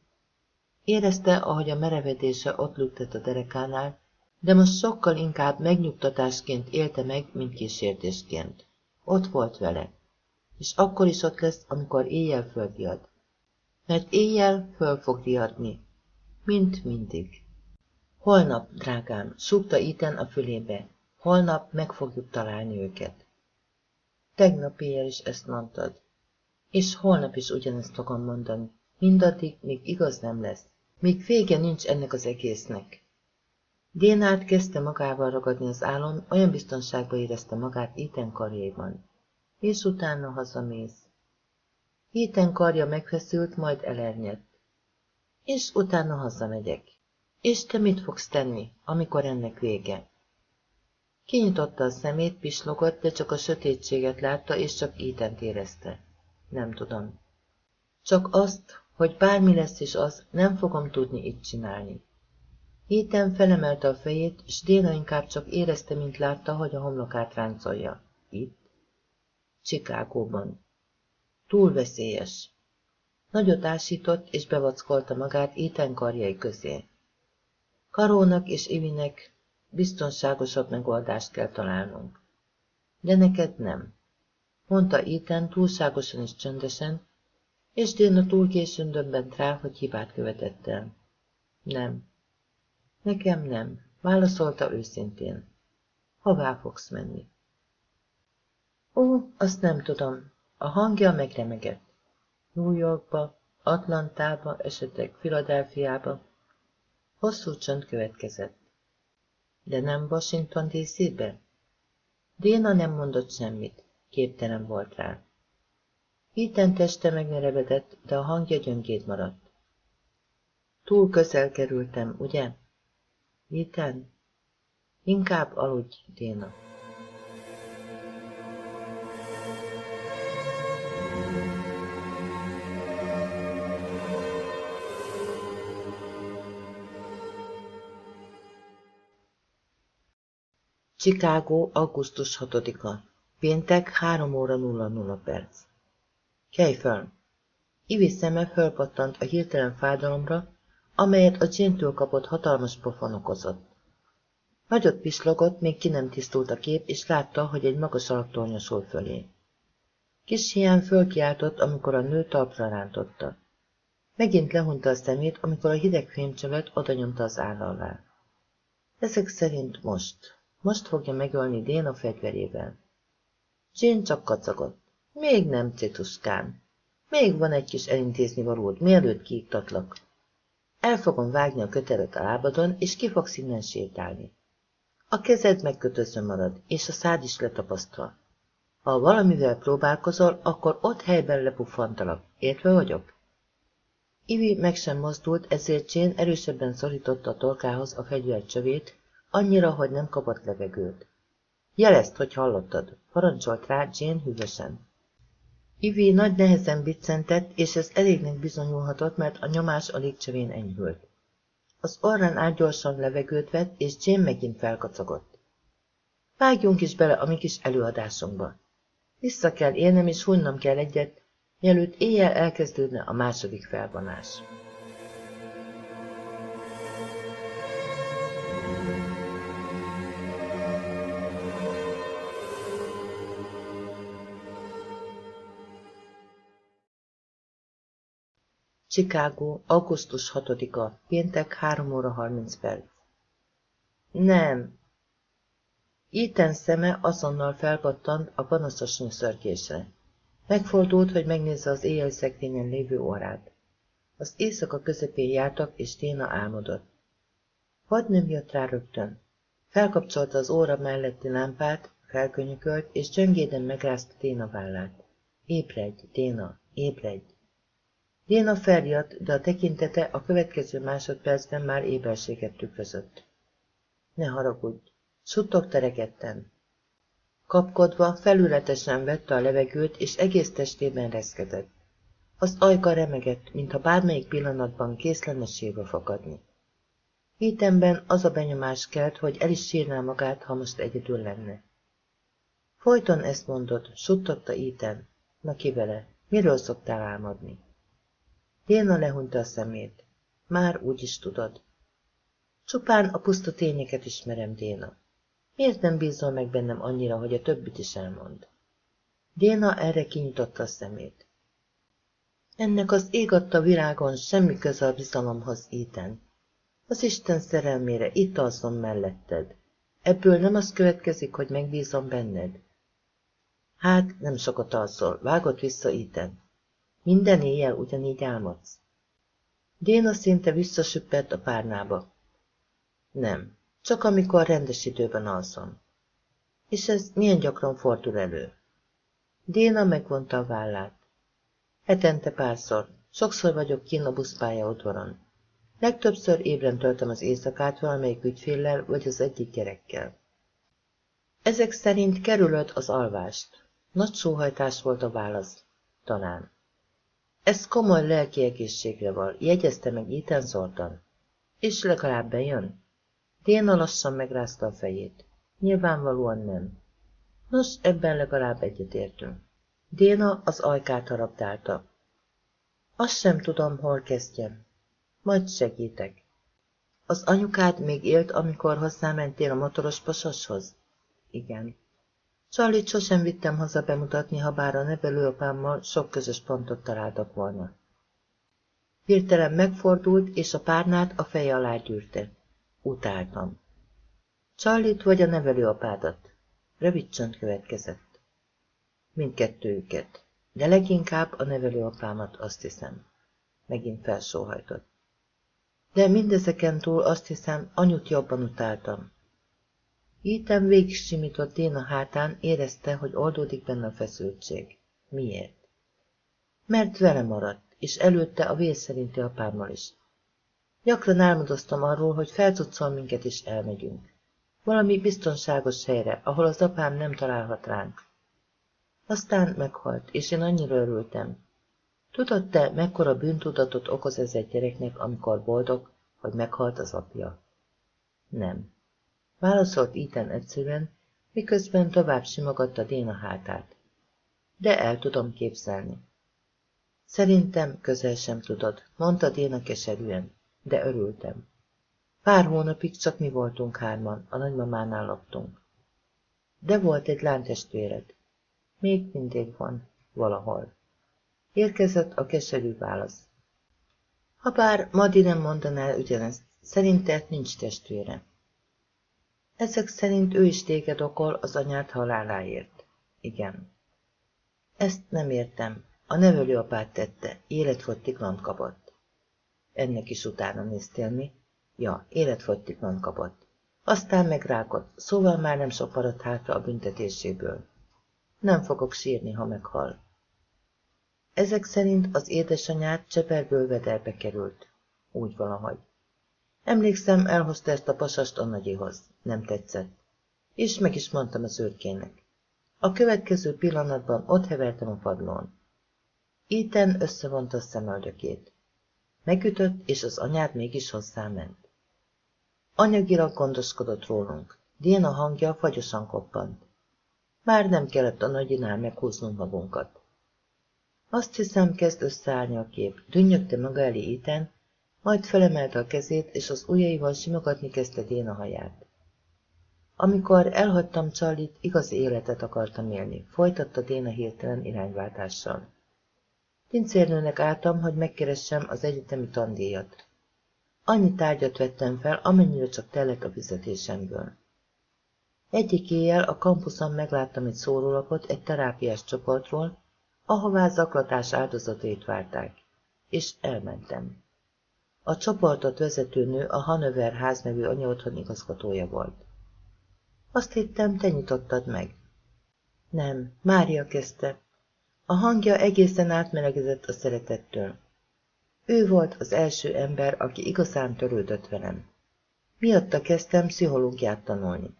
Érezte, ahogy a merevedése ott lüktet a derekánál, de most sokkal inkább megnyugtatásként élte meg, mint kísértésként. Ott volt vele, és akkor is ott lesz, amikor éjjel földiad. Mert éjjel föl fog diadni, mint mindig. Holnap, drágám, súgta Iten a fülébe. Holnap meg fogjuk találni őket. Tegnap éjjel is ezt mondtad. És holnap is ugyanezt fogom mondani. Mindaddig, míg igaz nem lesz. Míg vége nincs ennek az egésznek. Dénát kezdte magával ragadni az álom, olyan biztonságba érezte magát Iten karjaiban. És utána hazamész. Iten karja megfeszült, majd elernyett. És utána hazamegyek. És te mit fogsz tenni, amikor ennek vége? Kinyitotta a szemét, pislogott, de csak a sötétséget látta, és csak ítent érezte. Nem tudom. Csak azt, hogy bármi lesz is az, nem fogom tudni itt csinálni. Héten felemelte a fejét, és Déna inkább csak érezte, mint látta, hogy a homlokát ráncolja. Itt? Csikágóban. Túl veszélyes. Nagyot ásított, és bevackolta magát Éten karjai közé. Karónak és Ivinek biztonságosabb megoldást kell találnunk. De neked nem, mondta Ethan túlságosan és csöndesen, és Déna túl későn döbbent rá, hogy hibát követett el. Nem. Nekem nem, válaszolta őszintén. Hová fogsz menni? Ó, azt nem tudom. A hangja megremegett. New Yorkba, Atlantába, esetleg Filadelfiába. Hosszú csönd következett. De nem Washington DC-be? Déna nem mondott semmit, képtelen volt rá. Híten teste megmerevedett, de a hangja gyöngéd maradt. Túl közel kerültem, ugye? Híten? Inkább aludj, Déna. Chicago, augusztus 6-a. Péntek, 3 óra 00 perc. Kelj föl! Ivi szeme fölpattant a hirtelen fájdalomra, amelyet a Jane-től kapott hatalmas pofon okozott. Nagyot pislogott, még ki nem tisztult a kép, és látta, hogy egy magas alak tornyosul fölé. Kis hián fölkiáltott, amikor a nő talpra rántotta. Megint lehunta a szemét, amikor a hideg fémcsövet oda nyomta az áll alá. Ezek szerint most. Most fogja megölni Déna fegyverével. Jane csak kacagott. Még nem, cetuskám. Még van egy kis elintézni valód, mielőtt kiiktatlak. El fogom vágni a kötelet a lábadon, és ki fogsz innen sétálni. A kezed megkötözve marad, és a szád is letapasztva. Ha valamivel próbálkozol, akkor ott helyben lepuffantalak. Értve vagyok? Ivi meg sem mozdult, ezért Jane erősebben szorította a torkához a fegyver csövét, annyira, hogy nem kapott levegőt. Jelezd, hogy hallottad, parancsolt rá Jane hűvösen. Ivi nagy nehezen biccentett, és ez elégnek bizonyulhatott, mert a nyomás alig csövén enyhült. Az orrán át gyorsan levegőt vett, és Jane megint felkacagott. Vágjunk is bele a mi kis előadásunkba. Vissza kell élnem, és hunnom kell egyet, mielőtt éjjel elkezdődne a második felvonás. Chicago, augusztus 6-a, péntek 3 óra 30 perc. Nem. Ethan szeme azonnal felpattant a panaszos nyöszörgésre. Megfordult, hogy megnézze az éjjel szekrényen lévő órát. Az éjszaka közepén jártak, és Téna álmodott. Vad nem jött rá rögtön. Felkapcsolta az óra melletti lámpát, felkönyökölt, és csöngéden megrázta Téna vállát. Ébredj, Téna, ébredj! Déna feljadt, de a tekintete a következő másodpercben már éberséget tükrözött. Ne haragudj, suttog teregetten. Kapkodva felületesen vette a levegőt, és egész testében reszkedett. Az ajka remegett, mintha bármelyik pillanatban kész lenne sírva fakadni. Hétemben az a benyomás kelt, hogy el is sírná magát, ha most egyedül lenne. Folyton ezt mondod, suttogta Iten. Na ki vele, miről szoktál álmodni? Déna lehunta a szemét. Már úgy is tudod. Csupán a puszta tényeket ismerem, Déna. Miért nem bízol meg bennem annyira, hogy a többit is elmond? Déna erre kinyitotta a szemét. Ennek az ég adta virágon semmi köze a bizalomhoz, Iten. Az Isten szerelmére itt alszom melletted. Ebből nem az következik, hogy megbízom benned. Hát, nem sokat alszol, vágott vissza Iten. Minden éjjel ugyanígy álmodsz. Déna szinte visszasüppett a párnába. Nem, csak amikor rendes időben alszom. És ez milyen gyakran fordul elő? Déna megvonta a vállát. Hetente párszor, sokszor vagyok kín a buszpálya udvaron. Legtöbbször ébren töltöm az éjszakát valamelyik ügyféllel vagy az egyik gyerekkel. Ezek szerint kerülöd az alvást. Nagy sóhajtás volt a válasz. Talán. Ez komoly lelki egészségre van, jegyezte meg Ethan Zoltan. És legalább bejön? Déna lassan megrázta a fejét. Nyilvánvalóan nem. Nos, ebben legalább egyetértünk. Déna az ajkát harapdálta. Azt sem tudom, hol kezdjem. Majd segítek. Az anyukád még élt, amikor hozzámentél a motoros pasashoz? Igen. Charlie-t sosem vittem haza bemutatni, ha bár a nevelőapámmal sok közös pontot találtak volna. Hirtelen megfordult, és a párnát a feje alá gyűrte. Utáltam. Charlie-t vagy a nevelőapádat? Rövid csönd következett. Mindkettőjüket, de leginkább a nevelőapámat, azt hiszem. Megint felsóhajtott. De mindezeken túl azt hiszem, anyut jobban utáltam. Ethan végig simított Déna hátán, érezte, hogy oldódik benne a feszültség. Miért? Mert vele maradt, és előtte a vér szerinti apámmal is. Gyakran álmodoztam arról, hogy felcuccol minket és elmegyünk. Valami biztonságos helyre, ahol az apám nem találhat ránk. Aztán meghalt, és én annyira örültem. Tudod te, mekkora bűntudatot okoz ez egy gyereknek, amikor boldog, hogy meghalt az apja? Nem. Válaszolt Ethan egyszerűen, miközben tovább simogatta Déna hátát. De el tudom képzelni. Szerintem közel sem tudod, mondta Déna keserűen, de örültem. Pár hónapig csak mi voltunk hárman, a nagymamánál laktunk. De volt egy lántestvéred. Még mindig van, valahol. Érkezett a keserű válasz. Habár Madi nem mondaná ugyanezt, szerinted nincs testvére. Ezek szerint ő is téged okol az anyád haláláért. Igen. Ezt nem értem. A nevelőapát tette, életfogytiklant kapott. Ennek is utána néztél mi? Ja, életfogytiklant kapott. Aztán megrákott, szóval már nem sok maradt hátra a büntetéséből. Nem fogok sírni, ha meghal. Ezek szerint az édesanyád Cseperből vederbe került. Úgy valahogy. Emlékszem, elhozta ezt a pasast a nagyihoz. Nem tetszett. és meg is mondtam az őrkének. A következő pillanatban ott hevertem a padlón. Iten összevonta a szemöldökét. Megütött, és az anyád mégis hozzáment. Anyagilag gondoskodott rólunk. Déna hangja fagyosan koppant. Már nem kellett a nagyinál meghúznunk magunkat. Azt hiszem, kezd összeállni a kép. Dünnyögte maga elé Iten, majd felemelte a kezét, és az ujjaival simogatni kezdte Déna haját. Amikor elhagytam Csallit, igazi életet akartam élni, folytatta Déna hirtelen irányváltással. Pincérnőnek álltam, hogy megkeressem az egyetemi tandíjat. Annyi tárgyat vettem fel, amennyire csak telett a fizetésemből. Egyik éjjel a kampuszon megláttam egy szórólapot egy terápiás csoportról, ahová zaklatás áldozatait várták, és elmentem. A csoportot vezető nő a Hanover ház nevű anyaotthon igazgatója volt. Azt hittem, te nyitottad meg. Nem, Mária kezdte. A hangja egészen átmelegezett a szeretettől. Ő volt az első ember, aki igazán törődött velem. Miatta kezdtem pszichológiát tanulni.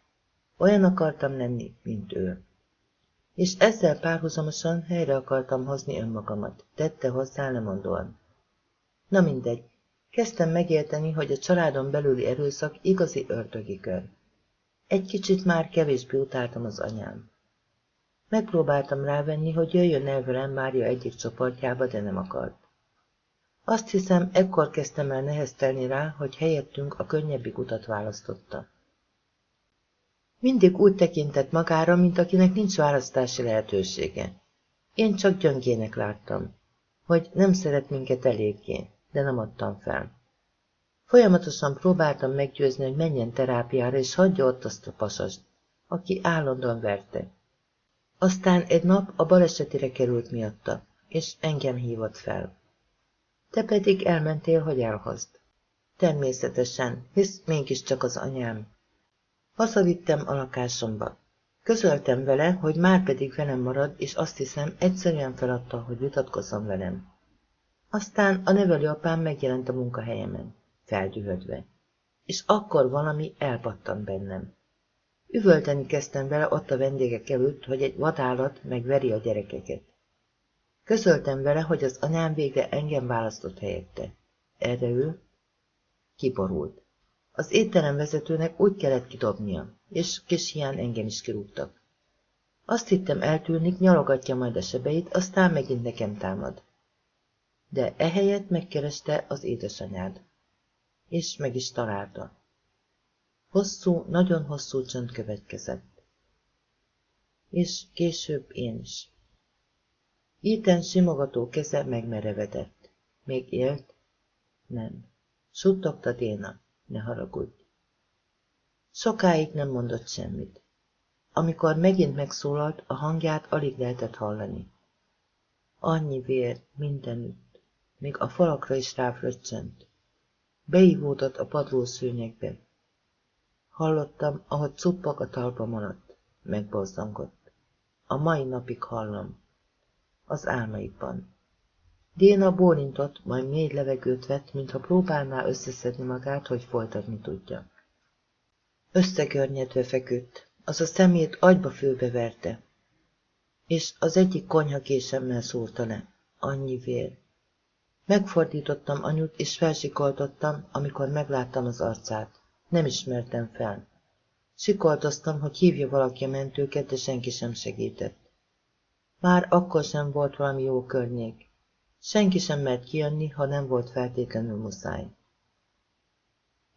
Olyan akartam lenni, mint ő. És ezzel párhuzamosan helyre akartam hozni önmagamat, tette hozzá lemondóan. Na mindegy, kezdtem megérteni, hogy a családon belüli erőszak igazi ördögi kör. Egy kicsit már kevésbé utáltam az anyám. Megpróbáltam rávenni, hogy jöjjön el velem Mária egyik csoportjába, de nem akart. Azt hiszem, ekkor kezdtem el neheztelni rá, hogy helyettünk a könnyebbik utat választotta. Mindig úgy tekintett magára, mint akinek nincs választási lehetősége. Én csak gyöngének láttam, hogy nem szeret minket eléggé, de nem adtam fel. Folyamatosan próbáltam meggyőzni, hogy menjen terápiára, és hagyja ott azt a pasast, aki állandóan verte. Aztán egy nap a balesetére került miatta, és engem hívott fel. Te pedig elmentél, hogy elhozd. Természetesen, hisz mégiscsak az anyám. Hazavittem a lakásomba. Közöltem vele, hogy már pedig velem marad, és azt hiszem, egyszerűen feladta, hogy vitatkozzon velem. Aztán a nevelőapám megjelent a munkahelyemen, feldühödve. És akkor valami elpattant bennem. Üvölteni kezdtem vele ott a vendégek előtt, hogy egy vadállat megveri a gyerekeket. Közöltem vele, hogy az anyám végre engem választott helyette. Erre ő kiborult. Az étterem vezetőnek úgy kellett kidobnia, és kis hián engem is kirúgtak. Azt hittem eltűnik, nyalogatja majd a sebeit, aztán megint nekem támad. De ehelyett megkereste az édesanyád. És meg is találta. Hosszú, nagyon hosszú csönd következett. És később én is. Iten simogató keze megmerevedett. Még élt? Nem. Suttogta Déna. Ne haragudj. Sokáig nem mondott semmit. Amikor megint megszólalt, a hangját alig lehetett hallani. Annyi vér, mindenütt, még a falakra is ráfröccsent. Beívódott a padlószőnyegbe. Hallottam, ahogy cuppag a talpa maradt. Megbozzangott. A mai napig hallom. Az álmaikban. Déna bólintott, majd mély levegőt vett, mintha próbálná összeszedni magát, hogy folytatni tudja. Összegörnyedve feküdt, az a szemét agyba főbe verte, és az egyik konyhakésemmel szúrta le. Annyi vér. Megfordítottam anyut, és felsikoltottam, amikor megláttam az arcát. Nem ismertem fel. Sikoltoztam, hogy hívja valaki a mentőket, de senki sem segített. Már akkor sem volt valami jó környék. Senki sem mert kijönni, ha nem volt feltétlenül muszáj.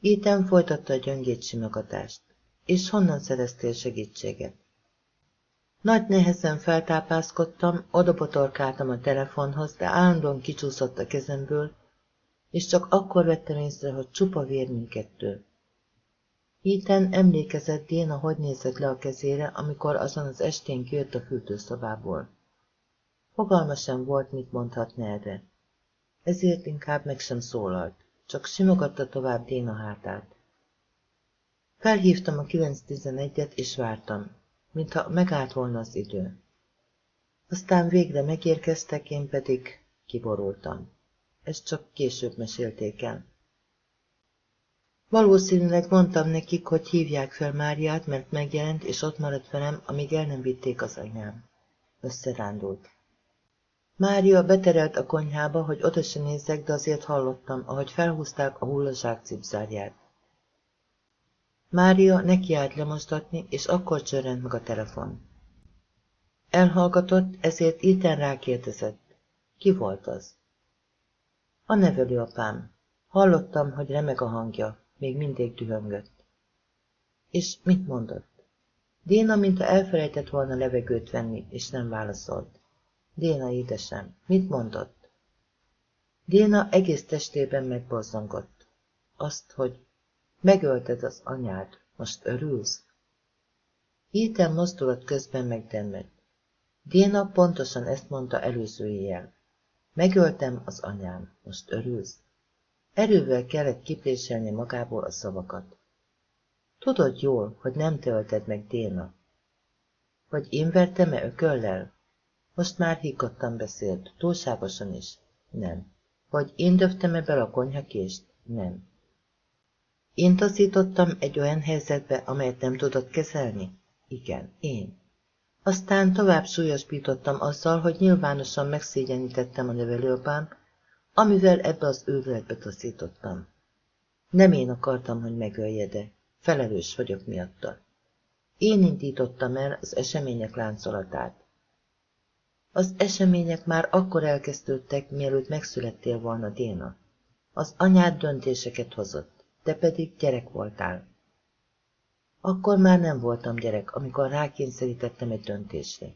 Ethan folytatta a gyöngét simogatást. És honnan szereztél segítséget? Nagy nehezen feltápászkodtam, odabotorkáltam a telefonhoz, de állandóan kicsúszott a kezemből, és csak akkor vettem észre, hogy csupa vér mindkettő. Ethan emlékezett Déna, hogy nézett le a kezére, amikor azon az estén kijött a fürdőszobából. Fogalma sem volt, mit mondhatna erre. Ezért inkább meg sem szólalt, csak simogatta tovább Déna hátát. Felhívtam a 911-et, és vártam, mintha megállt volna az idő. Aztán végre megérkeztek, én pedig kiborultam. Ezt csak később mesélték el. Valószínűleg mondtam nekik, hogy hívják fel Máriát, mert megjelent, és ott maradt velem, amíg el nem vitték az anyám. Összerándult. Mária beterelt a konyhába, hogy oda se nézzek, de azért hallottam, ahogy felhúzták a hullazsák cipzárját. Mária nekiállt lemosdatni, és akkor csörrent meg a telefon. Elhallgatott, ezért Iten rákérdezett. Ki volt az? A nevelőapám. Hallottam, hogy remeg a hangja, még mindig dühöngött. És mit mondott? Déna, mintha elfelejtett volna levegőt venni, és nem válaszolt. Déna édesem, mit mondott? Déna egész testében megborzongott. Azt, hogy megölted az anyád, most örülsz? Ethan mozdulat közben megdemmett. Déna pontosan ezt mondta előző éjjel. Megöltem az anyám, most örülsz? Erővel kellett kipréselni magából a szavakat. Tudod jól, hogy nem tölted meg Déna. Vagy én vertem-e ököllel? Most már higgadtan beszélt, túlságosan is. Nem. Vagy én döftem-e bele a konyhakést? Nem. Én taszítottam egy olyan helyzetbe, amelyet nem tudott kezelni? Igen, én. Aztán tovább súlyosbítottam azzal, hogy nyilvánosan megszégyenítettem a nevelőapám, amivel ebbe az őrületbe taszítottam. Nem én akartam, hogy megölje, de felelős vagyok miatta. Én indítottam el az események láncolatát. Az események már akkor elkezdődtek, mielőtt megszülettél volna Déna. Az anyád döntéseket hozott, te pedig gyerek voltál. Akkor már nem voltam gyerek, amikor rákényszerítettem egy döntésre.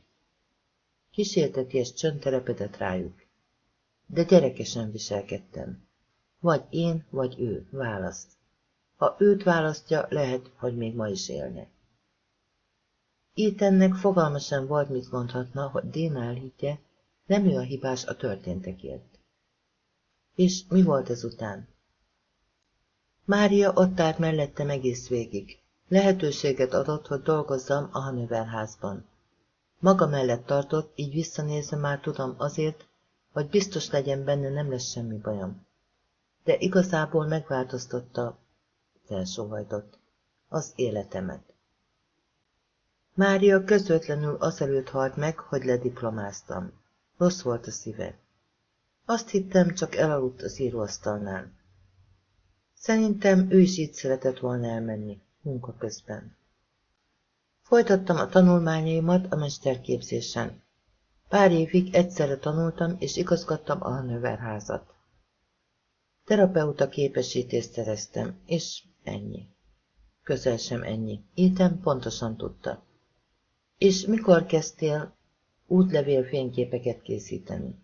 Kísérteties csönd telepedett rájuk. De gyerekesen viselkedtem. Vagy én, vagy ő, választ. Ha őt választja, lehet, hogy még ma is élne. Ethannek fogalma sem volt, mit mondhatna, hogy Déna elhiggye, nem ő a hibás a történtekért. És mi volt ezután? Mária ott állt mellettem egész végig. Lehetőséget adott, hogy dolgozzam a Hanöverházban. Maga mellett tartott, így visszanézve már tudom azért, hogy biztos legyen benne, nem lesz semmi bajom. De igazából megváltoztatta, felsóhajtott, az életemet. Mária közvetlenül azelőtt halt meg, hogy lediplomáztam. Rossz volt a szíve. Azt hittem, csak elaludt az íróasztalnál. Szerintem ő is így szeretett volna elmenni, munka közben. Folytattam a tanulmányaimat a mesterképzésen. Pár évig egyszerre tanultam és igazgattam a növerházat. Terapeuta képesítést szereztem, és ennyi. Közel sem ennyi. Ethan pontosan tudta. És mikor kezdtél útlevél fényképeket készíteni?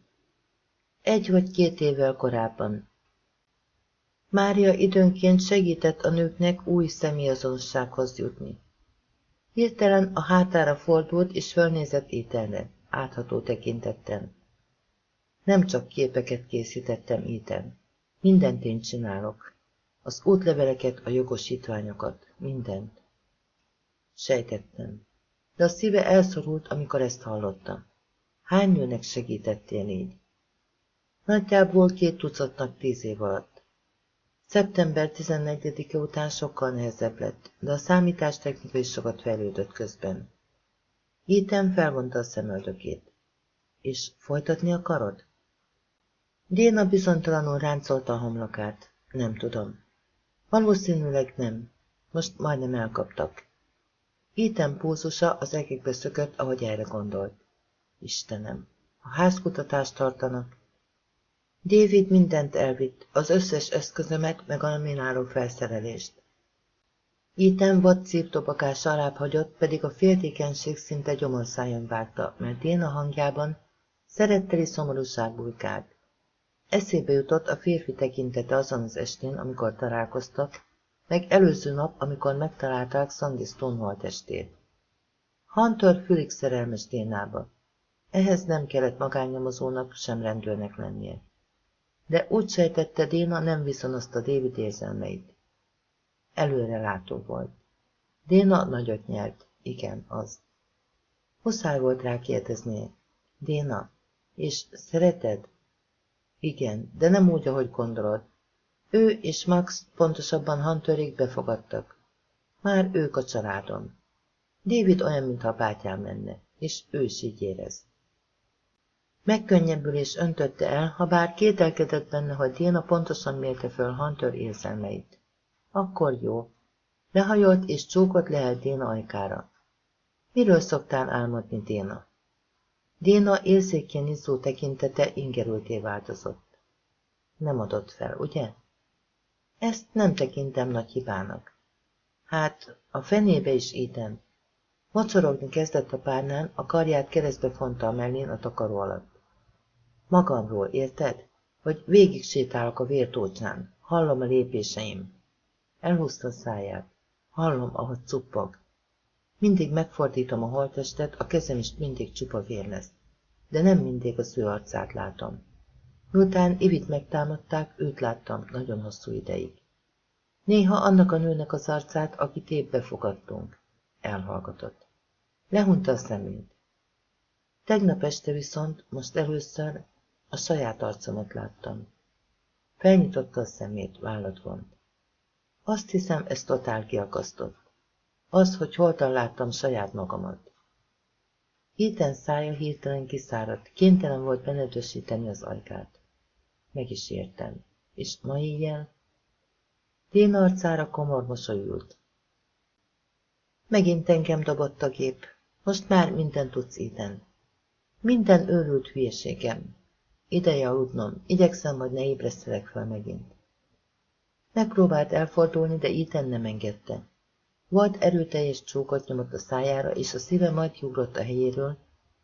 Egy vagy két évvel korábban. Mária időnként segített a nőknek új személyazonossághoz jutni. Hirtelen a hátára fordult, és fölnézett ételre, átható tekintetten. Nem csak képeket készítettem éten. Mindent én csinálok. Az útleveleket, a jogosítványokat, mindent. Sejtettem de a szíve elszorult, amikor ezt hallotta. Hány nőnek segítettél így? Nagyjából két tucatnak tíz év alatt. Szeptember 14-e után sokkal nehezebb lett, de a számítástechnika is sokat fejlődött közben. Ethan felvonta a szemöldökét. És folytatni akarod? Déna bizonytalanul ráncolta a homlokát. Nem tudom. Valószínűleg nem. Most majdnem elkaptak. Ethan pulzusa az egekbe szökött, ahogy erre gondolt. Istenem, a házkutatást tartanak. David mindent elvitt, az összes eszközömet, meg a mináló felszerelést. Ethan vad szívtobakás alább hagyott, pedig a féltékenység szinte gyomorszájon vágta, mert Déna hangjában szeretteli szomorúság bujkált. Eszébe jutott a férfi tekintete azon az estén, amikor találkoztak, meg előző nap, amikor megtalálták Sandy Stonewall testét. Hunter fülig szerelmes Dénába. Ehhez nem kellett magánnyomozónak, sem rendőrnek lennie. De úgy sejtette Déna nem viszonozta David érzelmeit. Előre látó volt. Déna nagyot nyert. Igen, az. Muszáj volt rá kérdeznie. Déna, és szereted? Igen, de nem úgy, ahogy gondolod. Ő és Max, pontosabban Hunterék befogadtak. Már ők a családom. David olyan, mintha bátyám lenne, és ő is így érez. Megkönnyebbülés öntötte el, ha bár kételkedett benne, hogy Déna pontosan mérte föl Hunter érzelmeit. Akkor jó. Lehajolt és csókot lehet Déna ajkára. Miről szoktál álmodni, Déna? Déna érzékén izzó tekintete ingerülté változott. Nem adott fel, ugye? Ezt nem tekintem nagy hibának. Hát, a fenébe is étem. Mocorogni kezdett a párnán, a karját keresztbe fonta a mellén a takaró alatt. Magamról, érted? Hogy végig sétálok a vértócsán. Hallom a lépéseim. Elhúzta a száját. Hallom, ahogy cuppog. Mindig megfordítom a holtestet, a kezem is mindig csupa vér lesz. De nem mindig az ő arcát látom. Miután Ivit megtámadták, őt láttam nagyon hosszú ideig. Néha annak a nőnek az arcát, akit épp befogadtunk. Elhallgatott. Lehunta a szemét. Tegnap este viszont, most először a saját arcomat láttam. Felnyitotta a szemét, vállat vont. Azt hiszem, ez totál kiakasztott. Az, hogy holtan láttam saját magamat. Héten szája hirtelen kiszáradt, kénytelen volt benedösíteni az ajkát. Meg is értem. És ma éjjel? Tén arcára komor mosolyult. Megint engem dobott a gép. Most már minden tudsz iden. Minden őrült hülyeségem. Ideje aludnom, igyekszem, hogy ne ébresztelek fel megint. Megpróbált elfordulni, de Iten nem engedte. Volt erőteljes csókot nyomott a szájára, és a szíve majd kiugrott a helyéről,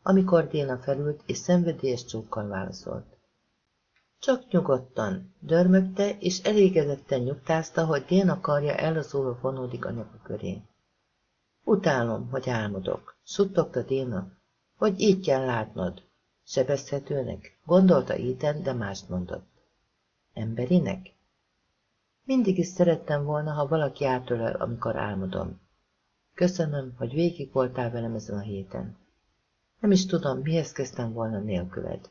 amikor Déna felült, és szenvedélyes csókkal válaszolt. Csak nyugodtan, dörmögte, és elégedetten nyugtázta, hogy Déna karja ellazulva vonódik a nyaka köré. Utálom, hogy álmodok, suttogta Déna, hogy így kell látnod. Sebezhetőnek, gondolta Iten, de mást mondott. Emberinek? Mindig is szerettem volna, ha valaki átölel, amikor álmodom. Köszönöm, hogy végig voltál velem ezen a héten. Nem is tudom, mihez kezdtem volna nélküled.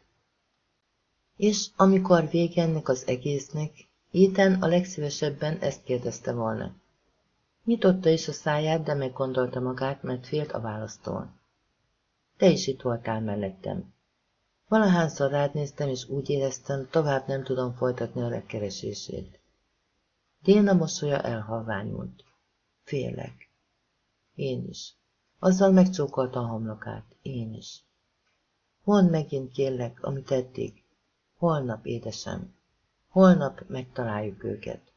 És amikor vége ennek az egésznek, Ethan a legszívesebben ezt kérdezte volna. Nyitotta is a száját, de meggondolta magát, mert félt a választól. Te is itt voltál mellettem. Valahányszor rád néztem, és úgy éreztem, tovább nem tudom folytatni a legkeresését. Déna mosolya elhalványult. Félek. Én is. Azzal megcsókolta a homlokát. Én is. Mondd megint, kérlek, amit eddig. Holnap, édesem. Holnap megtaláljuk őket.